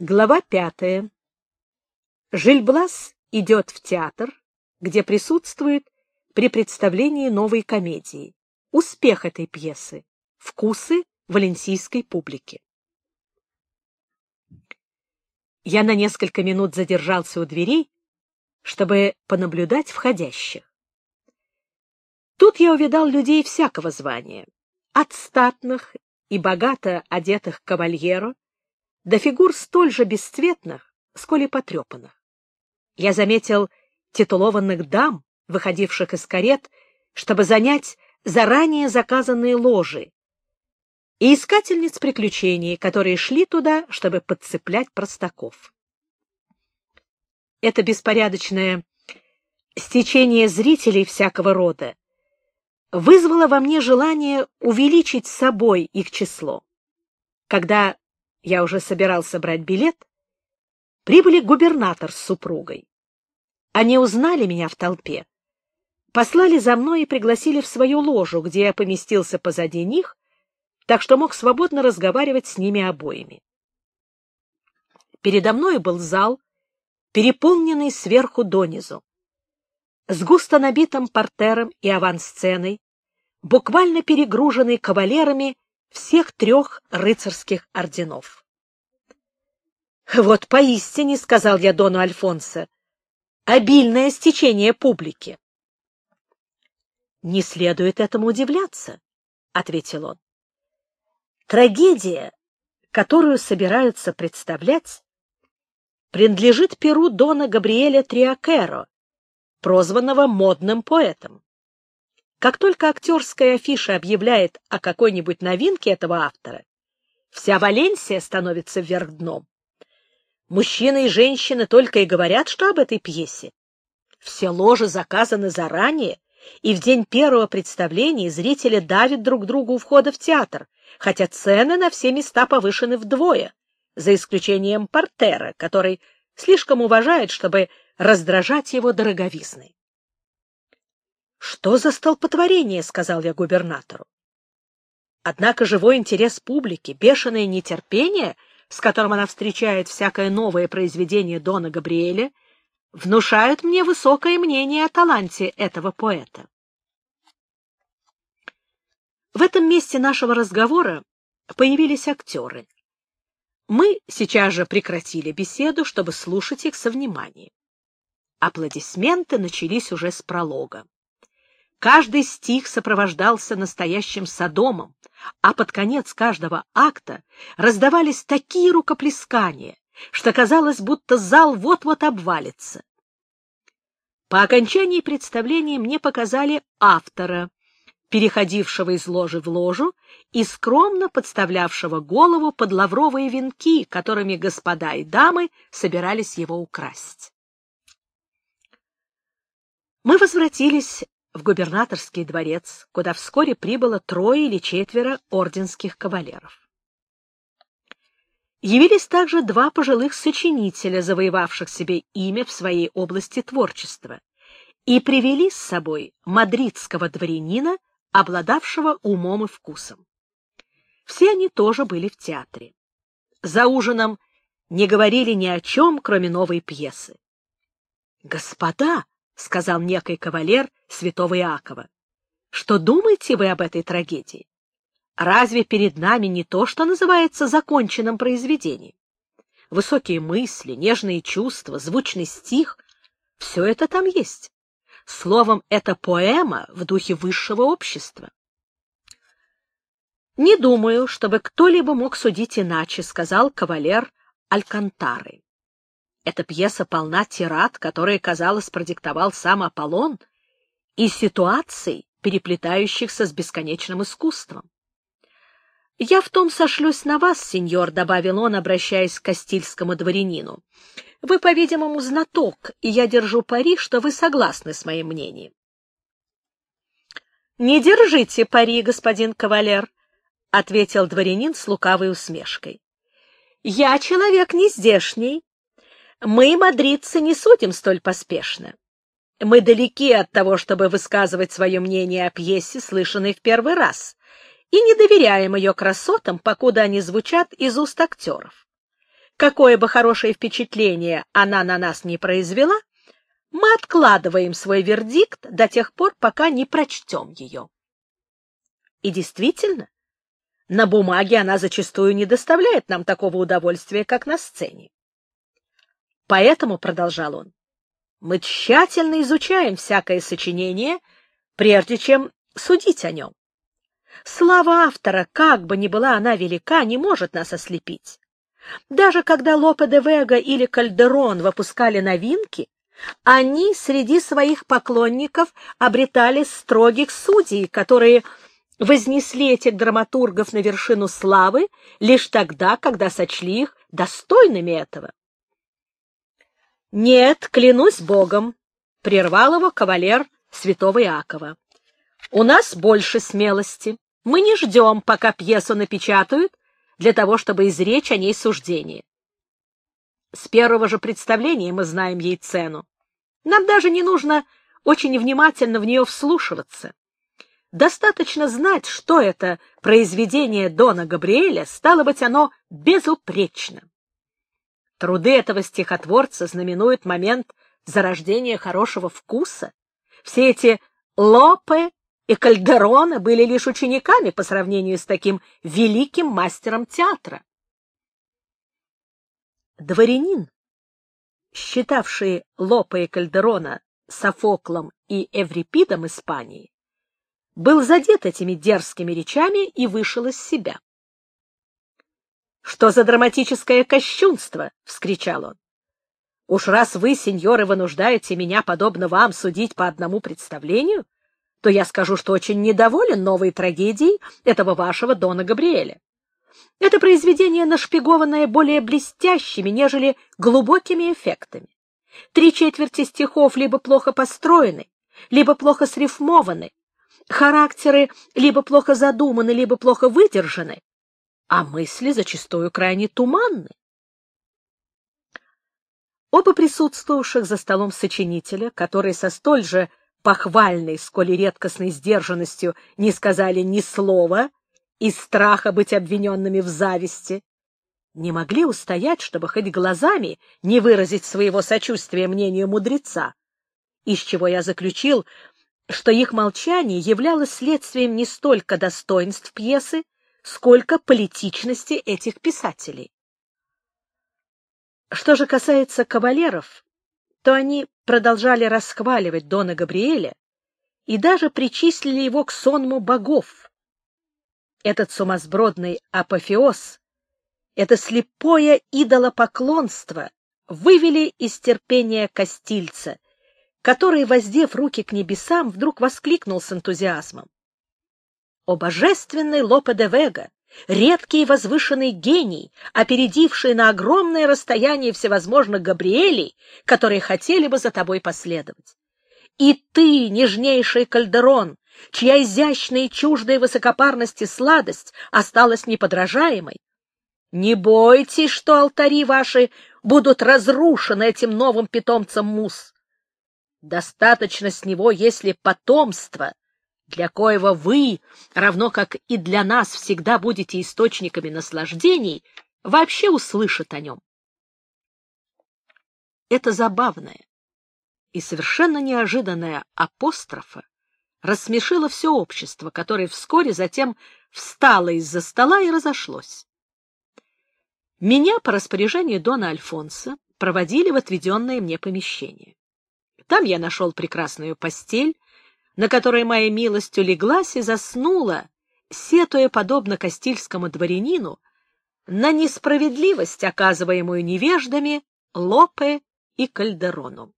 Глава пятая. Жильблас идет в театр, где присутствует при представлении новой комедии. Успех этой пьесы. Вкусы валенсийской публики. Я на несколько минут задержался у дверей, чтобы понаблюдать входящих. Тут я увидал людей всякого звания, от статных и богато одетых кавальеро до фигур столь же бесцветных, сколь и потрепанных. Я заметил титулованных дам, выходивших из карет, чтобы занять заранее заказанные ложи, и искательниц приключений, которые шли туда, чтобы подцеплять простаков. Это беспорядочное стечение зрителей всякого рода вызвало во мне желание увеличить с собой их число. Когда я уже собирался брать билет, прибыли губернатор с супругой. Они узнали меня в толпе, послали за мной и пригласили в свою ложу, где я поместился позади них, так что мог свободно разговаривать с ними обоими. Передо мной был зал, переполненный сверху донизу, с густо набитым портером и авансценой, буквально перегруженный кавалерами всех трех рыцарских орденов. «Вот поистине, — сказал я Дону Альфонсо, — обильное стечение публики». «Не следует этому удивляться», — ответил он. «Трагедия, которую собираются представлять, принадлежит перу Дона Габриэля Триакеро, прозванного модным поэтом. Как только актерская афиша объявляет о какой-нибудь новинке этого автора, вся Валенсия становится вверх дном. Мужчины и женщины только и говорят, что об этой пьесе. Все ложи заказаны заранее, и в день первого представления зрители давят друг другу у входа в театр, хотя цены на все места повышены вдвое, за исключением портера, который слишком уважает, чтобы раздражать его дороговизной. «Что за столпотворение?» — сказал я губернатору. Однако живой интерес публики, бешеное нетерпение, с которым она встречает всякое новое произведение Дона Габриэля, внушают мне высокое мнение о таланте этого поэта. В этом месте нашего разговора появились актеры. Мы сейчас же прекратили беседу, чтобы слушать их со вниманием. Аплодисменты начались уже с пролога. Каждый стих сопровождался настоящим садомом, а под конец каждого акта раздавались такие рукоплескания, что казалось, будто зал вот-вот обвалится. По окончании представления мне показали автора, переходившего из ложи в ложу и скромно подставлявшего голову под лавровые венки, которыми господа и дамы собирались его украсть. Мы возвратились в губернаторский дворец, куда вскоре прибыло трое или четверо орденских кавалеров. Явились также два пожилых сочинителя, завоевавших себе имя в своей области творчества, и привели с собой мадридского дворянина, обладавшего умом и вкусом. Все они тоже были в театре. За ужином не говорили ни о чем, кроме новой пьесы. «Господа!» — сказал некий кавалер святого Иакова. — Что думаете вы об этой трагедии? Разве перед нами не то, что называется законченным произведением? Высокие мысли, нежные чувства, звучный стих — все это там есть. Словом, это поэма в духе высшего общества. «Не думаю, чтобы кто-либо мог судить иначе», — сказал кавалер Алькантары. Эта пьеса полна тират, которые, казалось, продиктовал сам Аполлон, и ситуаций, переплетающихся с бесконечным искусством. «Я в том сошлюсь на вас, сеньор», — добавил он, обращаясь к Кастильскому дворянину. «Вы, по-видимому, знаток, и я держу пари, что вы согласны с моим мнением». «Не держите пари, господин кавалер», — ответил дворянин с лукавой усмешкой. «Я человек не здешний, мы, мадридцы, не судим столь поспешно. Мы далеки от того, чтобы высказывать свое мнение о пьесе, слышанной в первый раз, и не доверяем ее красотам, покуда они звучат из уст актеров. какое бы хорошее впечатление она на нас не произвела, мы откладываем свой вердикт до тех пор, пока не прочтем ее. И действительно, на бумаге она зачастую не доставляет нам такого удовольствия, как на сцене. Поэтому, — продолжал он, — мы тщательно изучаем всякое сочинение, прежде чем судить о нем. Слава автора, как бы ни была она велика, не может нас ослепить. Даже когда Лопе де Вега или Кальдерон выпускали новинки, они среди своих поклонников обретали строгих судей, которые вознесли этих драматургов на вершину славы лишь тогда, когда сочли их достойными этого. «Нет, клянусь Богом», — прервал его кавалер святого Иакова. «У нас больше смелости. Мы не ждем, пока пьесу напечатают, для того, чтобы изречь о ней суждение. С первого же представления мы знаем ей цену. Нам даже не нужно очень внимательно в нее вслушиваться. Достаточно знать, что это произведение Дона Габриэля, стало быть, оно безупречно. Труды этого стихотворца знаменуют момент зарождения хорошего вкуса. Все эти Лопе и Кальдерона были лишь учениками по сравнению с таким великим мастером театра. Дворянин, считавший Лопе и Кальдерона Софоклом и Эврипидом Испании, был задет этими дерзкими речами и вышел из себя. «Что за драматическое кощунство?» — вскричал он. «Уж раз вы, сеньоры, вынуждаете меня, подобно вам, судить по одному представлению, то я скажу, что очень недоволен новой трагедией этого вашего Дона Габриэля. Это произведение нашпигованное более блестящими, нежели глубокими эффектами. Три четверти стихов либо плохо построены, либо плохо срифмованы, характеры либо плохо задуманы, либо плохо выдержаны, а мысли зачастую крайне туманны. Оба присутствовавших за столом сочинителя, которые со столь же похвальной, сколь и редкостной сдержанностью не сказали ни слова из страха быть обвиненными в зависти, не могли устоять, чтобы хоть глазами не выразить своего сочувствия мнению мудреца, из чего я заключил, что их молчание являлось следствием не столько достоинств пьесы, сколько политичности этих писателей. Что же касается кавалеров, то они продолжали расхваливать Дона Габриэля и даже причислили его к сонму богов. Этот сумасбродный апофеоз, это слепое идолопоклонство вывели из терпения Костильца, который, воздев руки к небесам, вдруг воскликнул с энтузиазмом. «О божественный Лопе де Вега! Редкий и возвышенный гений, опередивший на огромное расстояние всевозможных Габриэлей, которые хотели бы за тобой последовать. И ты, нежнейший Кальдерон, чья изящная и чуждая высокопарность и сладость осталась неподражаемой, не бойтесь, что алтари ваши будут разрушены этим новым питомцем мус. Достаточно с него, если потомство, для коего вы, равно как и для нас, всегда будете источниками наслаждений, вообще услышит о нем. Это забавное и совершенно неожиданная апострофа рассмешила все общество, которое вскоре затем встало из-за стола и разошлось. Меня по распоряжению Дона Альфонса проводили в отведенное мне помещение. Там я нашел прекрасную постель, на которой моя милость улеглась и заснула, сетуя, подобно кастильскому дворянину, на несправедливость, оказываемую невеждами Лопе и Кальдерону.